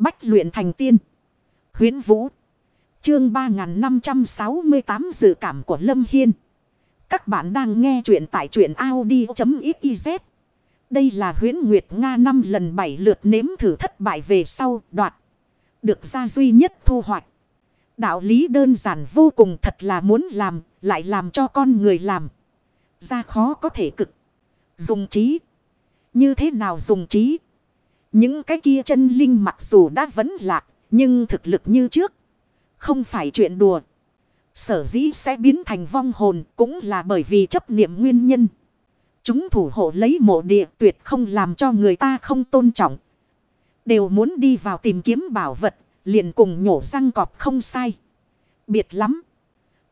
Bách luyện thành tiên. Huyến Vũ. Chương 3568 dự cảm của Lâm Hiên. Các bạn đang nghe truyện tại truyện Audi.xyz. Đây là huyến Nguyệt Nga năm lần bảy lượt nếm thử thất bại về sau đoạt. Được ra duy nhất thu hoạch. Đạo lý đơn giản vô cùng thật là muốn làm, lại làm cho con người làm. Ra khó có thể cực. Dùng trí. Như thế nào dùng trí? Những cái kia chân linh mặc dù đã vẫn lạc, nhưng thực lực như trước. Không phải chuyện đùa. Sở dĩ sẽ biến thành vong hồn cũng là bởi vì chấp niệm nguyên nhân. Chúng thủ hộ lấy mộ địa tuyệt không làm cho người ta không tôn trọng. Đều muốn đi vào tìm kiếm bảo vật, liền cùng nhổ răng cọp không sai. Biệt lắm.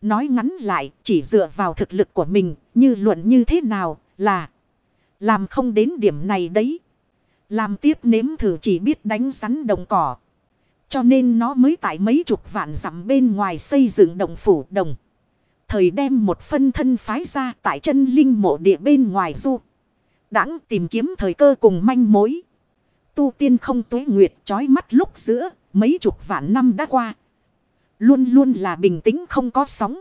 Nói ngắn lại, chỉ dựa vào thực lực của mình, như luận như thế nào, là làm không đến điểm này đấy. Làm tiếp nếm thử chỉ biết đánh rắn đồng cỏ. Cho nên nó mới tại mấy chục vạn dặm bên ngoài xây dựng đồng phủ đồng. Thời đem một phân thân phái ra tại chân linh mộ địa bên ngoài du. Đãng tìm kiếm thời cơ cùng manh mối. Tu tiên không tuế nguyệt trói mắt lúc giữa, mấy chục vạn năm đã qua. Luôn luôn là bình tĩnh không có sóng.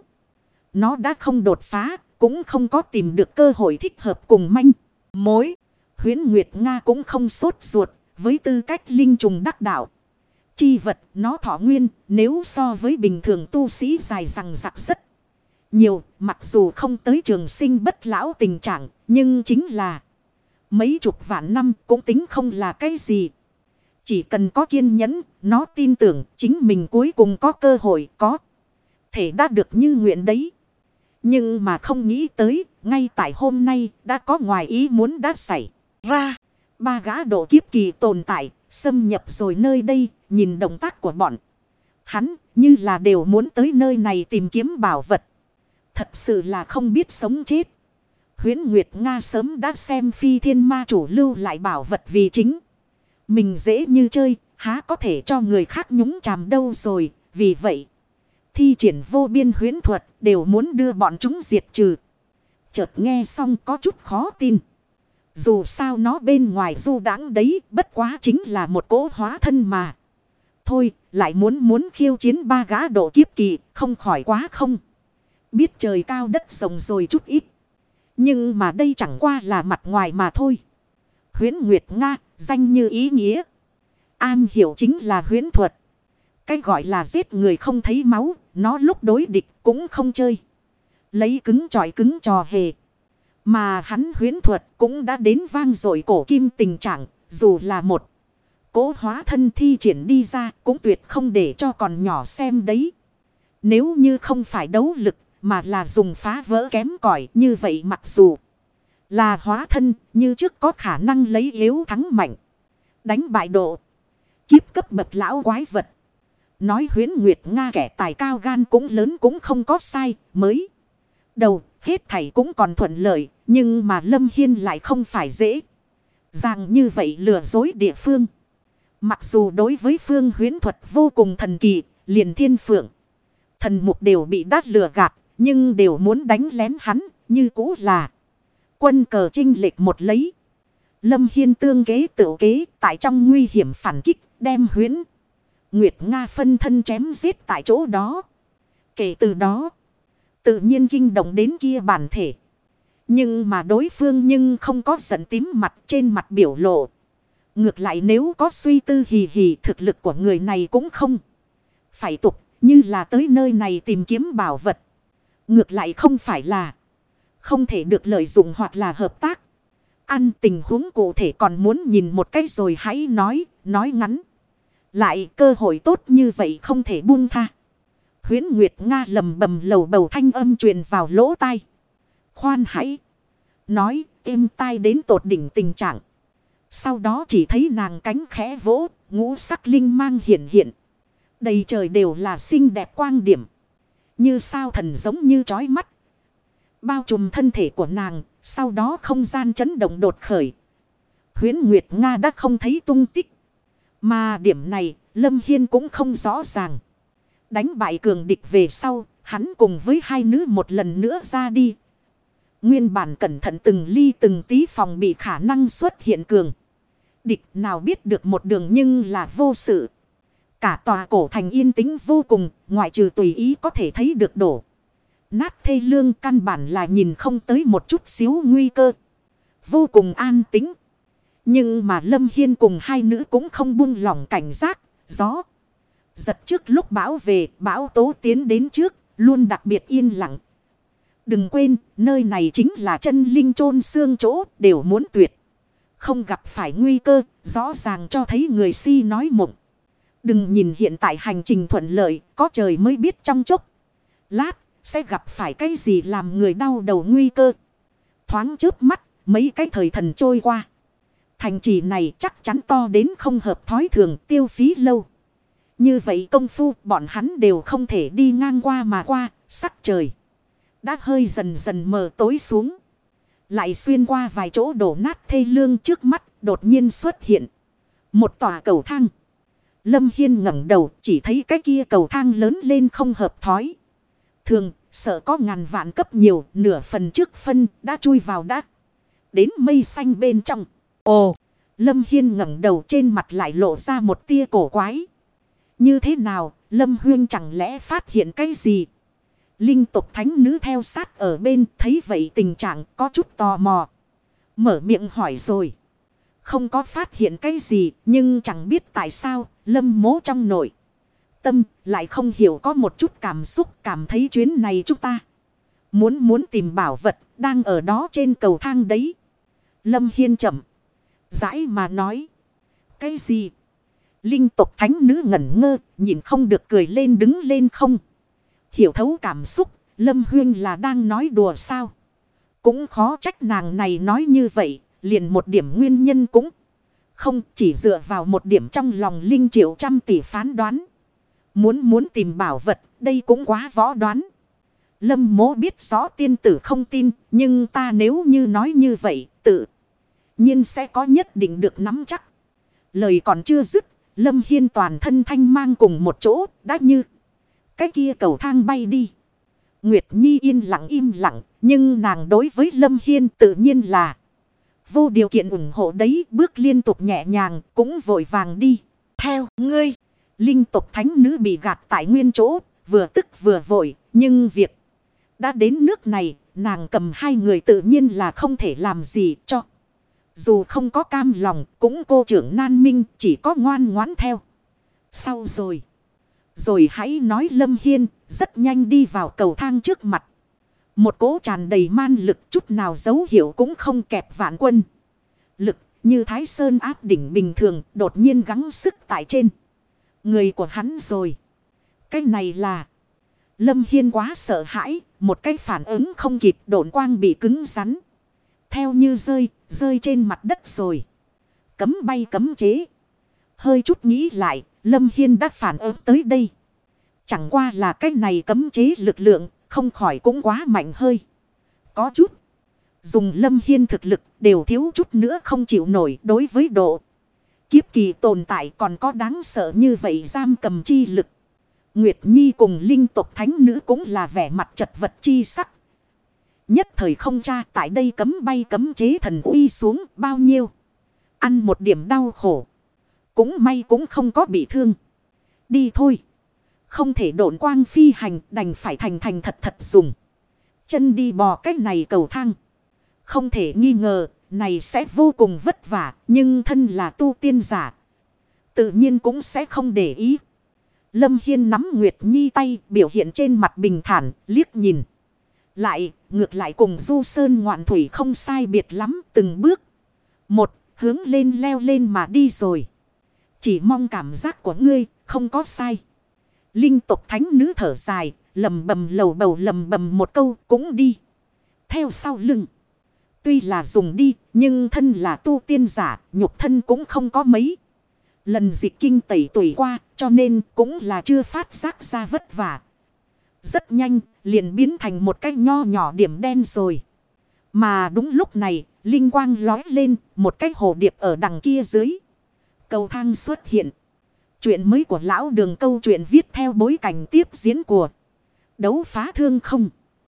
Nó đã không đột phá, cũng không có tìm được cơ hội thích hợp cùng manh. Mối, huyến Nguyệt Nga cũng không sốt ruột, với tư cách linh trùng đắc đạo. Chi vật nó thọ nguyên nếu so với bình thường tu sĩ dài rằng rặc rất nhiều. Mặc dù không tới trường sinh bất lão tình trạng nhưng chính là mấy chục vạn năm cũng tính không là cái gì. Chỉ cần có kiên nhẫn, nó tin tưởng chính mình cuối cùng có cơ hội có. Thể đã được như nguyện đấy. Nhưng mà không nghĩ tới, ngay tại hôm nay đã có ngoài ý muốn đã xảy ra. Ba gã độ kiếp kỳ tồn tại, xâm nhập rồi nơi đây, nhìn động tác của bọn. Hắn như là đều muốn tới nơi này tìm kiếm bảo vật. Thật sự là không biết sống chết. Huyến Nguyệt Nga sớm đã xem phi thiên ma chủ lưu lại bảo vật vì chính. Mình dễ như chơi, há có thể cho người khác nhúng chàm đâu rồi, vì vậy. Thi triển vô biên huyến thuật đều muốn đưa bọn chúng diệt trừ. Chợt nghe xong có chút khó tin. Dù sao nó bên ngoài du đáng đấy, bất quá chính là một cỗ hóa thân mà. Thôi, lại muốn muốn khiêu chiến ba gã độ kiếp kỳ, không khỏi quá không. Biết trời cao đất rộng rồi chút ít. Nhưng mà đây chẳng qua là mặt ngoài mà thôi. Huyến Nguyệt Nga, danh như ý nghĩa. An hiểu chính là huyến thuật. Cái gọi là giết người không thấy máu. Nó lúc đối địch cũng không chơi. Lấy cứng tròi cứng trò hề. Mà hắn huyến thuật cũng đã đến vang dội cổ kim tình trạng. Dù là một cố hóa thân thi triển đi ra cũng tuyệt không để cho còn nhỏ xem đấy. Nếu như không phải đấu lực mà là dùng phá vỡ kém cỏi như vậy mặc dù là hóa thân như trước có khả năng lấy yếu thắng mạnh. Đánh bại độ. Kiếp cấp bậc lão quái vật. Nói huyến Nguyệt Nga kẻ tài cao gan cũng lớn cũng không có sai, mới. Đầu hết thảy cũng còn thuận lợi nhưng mà Lâm Hiên lại không phải dễ. Rằng như vậy lừa dối địa phương. Mặc dù đối với phương huyến thuật vô cùng thần kỳ, liền thiên phượng. Thần mục đều bị đát lừa gạt, nhưng đều muốn đánh lén hắn, như cũ là. Quân cờ trinh lệch một lấy. Lâm Hiên tương kế tự kế, tại trong nguy hiểm phản kích, đem huyến. Nguyệt Nga phân thân chém giết tại chỗ đó. Kể từ đó, tự nhiên kinh động đến kia bản thể. Nhưng mà đối phương nhưng không có giận tím mặt trên mặt biểu lộ. Ngược lại nếu có suy tư hì hì thực lực của người này cũng không. Phải tục như là tới nơi này tìm kiếm bảo vật. Ngược lại không phải là không thể được lợi dụng hoặc là hợp tác. Ăn tình huống cụ thể còn muốn nhìn một cái rồi hãy nói, nói ngắn. Lại cơ hội tốt như vậy không thể buông tha. Huyến Nguyệt Nga lầm bầm lầu bầu thanh âm truyền vào lỗ tai. Khoan hãy. Nói êm tai đến tột đỉnh tình trạng. Sau đó chỉ thấy nàng cánh khẽ vỗ, ngũ sắc linh mang hiện hiện. Đầy trời đều là xinh đẹp quang điểm. Như sao thần giống như trói mắt. Bao trùm thân thể của nàng, sau đó không gian chấn động đột khởi. Huyến Nguyệt Nga đã không thấy tung tích. Mà điểm này, Lâm Hiên cũng không rõ ràng. Đánh bại cường địch về sau, hắn cùng với hai nữ một lần nữa ra đi. Nguyên bản cẩn thận từng ly từng tí phòng bị khả năng xuất hiện cường. Địch nào biết được một đường nhưng là vô sự, Cả tòa cổ thành yên tĩnh vô cùng, ngoại trừ tùy ý có thể thấy được đổ. Nát thê lương căn bản là nhìn không tới một chút xíu nguy cơ. Vô cùng an tĩnh. Nhưng mà Lâm Hiên cùng hai nữ cũng không buông lỏng cảnh giác, gió. Giật trước lúc bão về, bão tố tiến đến trước, luôn đặc biệt yên lặng. Đừng quên, nơi này chính là chân linh chôn xương chỗ, đều muốn tuyệt. Không gặp phải nguy cơ, rõ ràng cho thấy người si nói mộng. Đừng nhìn hiện tại hành trình thuận lợi, có trời mới biết trong chốc. Lát, sẽ gặp phải cái gì làm người đau đầu nguy cơ. Thoáng trước mắt, mấy cái thời thần trôi qua. Thành trì này chắc chắn to đến không hợp thói thường tiêu phí lâu. Như vậy công phu bọn hắn đều không thể đi ngang qua mà qua, sắc trời. Đã hơi dần dần mờ tối xuống. Lại xuyên qua vài chỗ đổ nát thê lương trước mắt, đột nhiên xuất hiện. Một tòa cầu thang. Lâm Hiên ngẩng đầu, chỉ thấy cái kia cầu thang lớn lên không hợp thói. Thường, sợ có ngàn vạn cấp nhiều, nửa phần trước phân, đã chui vào đã. Đến mây xanh bên trong. Ồ, Lâm Hiên ngẩng đầu trên mặt lại lộ ra một tia cổ quái. Như thế nào, Lâm Huyên chẳng lẽ phát hiện cái gì? Linh tục thánh nữ theo sát ở bên thấy vậy tình trạng có chút tò mò. Mở miệng hỏi rồi. Không có phát hiện cái gì nhưng chẳng biết tại sao lâm mố trong nội. Tâm lại không hiểu có một chút cảm xúc cảm thấy chuyến này chúng ta. Muốn muốn tìm bảo vật đang ở đó trên cầu thang đấy. Lâm Hiên chậm. rãi mà nói. Cái gì? Linh tộc thánh nữ ngẩn ngơ nhìn không được cười lên đứng lên không. Hiểu thấu cảm xúc, Lâm Huyên là đang nói đùa sao? Cũng khó trách nàng này nói như vậy, liền một điểm nguyên nhân cũng không chỉ dựa vào một điểm trong lòng Linh triệu trăm tỷ phán đoán. Muốn muốn tìm bảo vật, đây cũng quá võ đoán. Lâm mố biết rõ tiên tử không tin, nhưng ta nếu như nói như vậy, tự nhiên sẽ có nhất định được nắm chắc. Lời còn chưa dứt, Lâm Hiên toàn thân thanh mang cùng một chỗ, đã như... Cái kia cầu thang bay đi. Nguyệt Nhi yên lặng im lặng. Nhưng nàng đối với Lâm Hiên tự nhiên là. Vô điều kiện ủng hộ đấy. Bước liên tục nhẹ nhàng. Cũng vội vàng đi. Theo ngươi. Linh tục thánh nữ bị gạt tại nguyên chỗ. Vừa tức vừa vội. Nhưng việc. Đã đến nước này. Nàng cầm hai người tự nhiên là không thể làm gì cho. Dù không có cam lòng. Cũng cô trưởng nan minh. Chỉ có ngoan ngoãn theo. Sau rồi. Rồi hãy nói Lâm Hiên, rất nhanh đi vào cầu thang trước mặt. Một cố tràn đầy man lực chút nào dấu hiệu cũng không kẹp vạn quân. Lực như Thái Sơn áp đỉnh bình thường, đột nhiên gắng sức tại trên. Người của hắn rồi. Cái này là. Lâm Hiên quá sợ hãi. Một cái phản ứng không kịp, độn quang bị cứng rắn. Theo như rơi, rơi trên mặt đất rồi. Cấm bay cấm chế. Hơi chút nghĩ lại, Lâm Hiên đã phản ứng tới đây. Chẳng qua là cái này cấm chế lực lượng, không khỏi cũng quá mạnh hơi. Có chút. Dùng Lâm Hiên thực lực đều thiếu chút nữa không chịu nổi đối với độ. Kiếp kỳ tồn tại còn có đáng sợ như vậy giam cầm chi lực. Nguyệt Nhi cùng linh Tộc thánh nữ cũng là vẻ mặt chật vật chi sắc. Nhất thời không cha tại đây cấm bay cấm chế thần uy xuống bao nhiêu. Ăn một điểm đau khổ. Cũng may cũng không có bị thương. Đi thôi. Không thể độn quang phi hành đành phải thành thành thật thật dùng. Chân đi bò cách này cầu thang. Không thể nghi ngờ, này sẽ vô cùng vất vả, nhưng thân là tu tiên giả. Tự nhiên cũng sẽ không để ý. Lâm Hiên nắm Nguyệt Nhi tay biểu hiện trên mặt bình thản, liếc nhìn. Lại, ngược lại cùng Du Sơn ngoạn thủy không sai biệt lắm từng bước. Một, hướng lên leo lên mà đi rồi. Chỉ mong cảm giác của ngươi không có sai. Linh tục thánh nữ thở dài, lầm bầm lầu bầu lầm bầm một câu cũng đi. Theo sau lưng. Tuy là dùng đi, nhưng thân là tu tiên giả, nhục thân cũng không có mấy. Lần dịch kinh tẩy tuổi qua, cho nên cũng là chưa phát giác ra vất vả. Rất nhanh, liền biến thành một cái nho nhỏ điểm đen rồi. Mà đúng lúc này, linh quang lói lên, một cái hồ điệp ở đằng kia dưới. Cầu thang xuất hiện. Chuyện mới của lão đường câu chuyện viết theo bối cảnh tiếp diễn của đấu phá thương không.